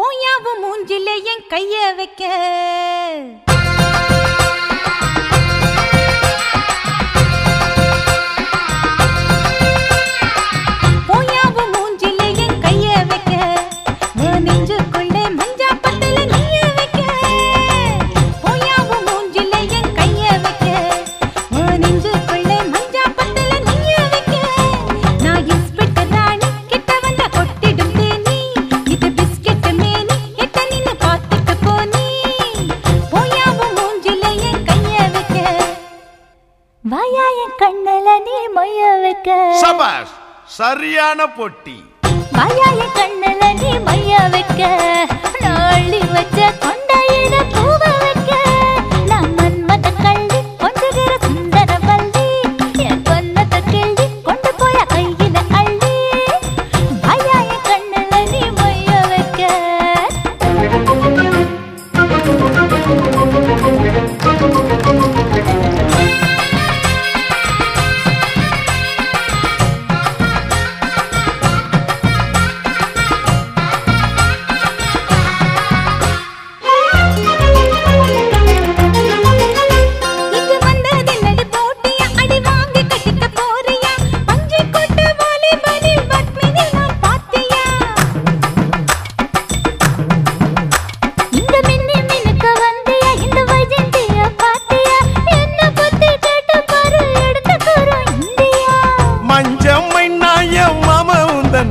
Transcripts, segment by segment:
போயாவும் மூஞ்சிலே என் கைய வைக்க. வாயா என் கண்ணல நீ மொய்ய வைக்க சபாஷ் சரியான பொட்டி. வாயாய கண்ணல நீ மைய வைக்க நாளி வச்ச கொண்டையில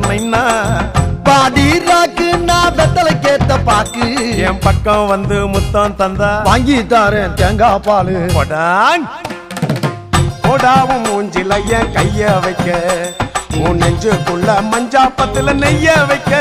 மைனா பாடி ராக்கு நான் வெத்தலை கேத்த பாக்கு. என் பக்கம் வந்து முத்தம் தந்தா. வாங்கி தாரேன் தேங்காய் பாலு. போடாங் போடாவும் மூஞ்சில என் கைய வைக்க. உன் நெஞ்சுக்குள்ள மஞ்சா பத்துல நெய்ய வைக்க.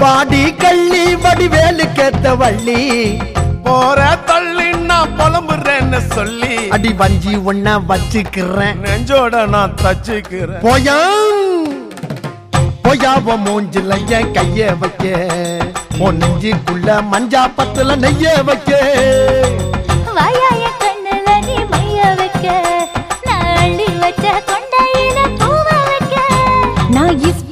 பாடி கள்ளி வடிவேலு கேத்த வள்ளி. போற தள்ளி நான் புலம்புறேன்னு சொல்லி. அடி வஞ்சி உன்ன வச்சுக்கிறேன். நெஞ்சோட நான் தச்சுக்கிறேன். போயா? பொய்யாவ மூஞ்சில என் கைய வைக்க. உன் நெஞ்சுக்குள்ள மஞ்சா பத்துல நெய்ய வைக்க. நான்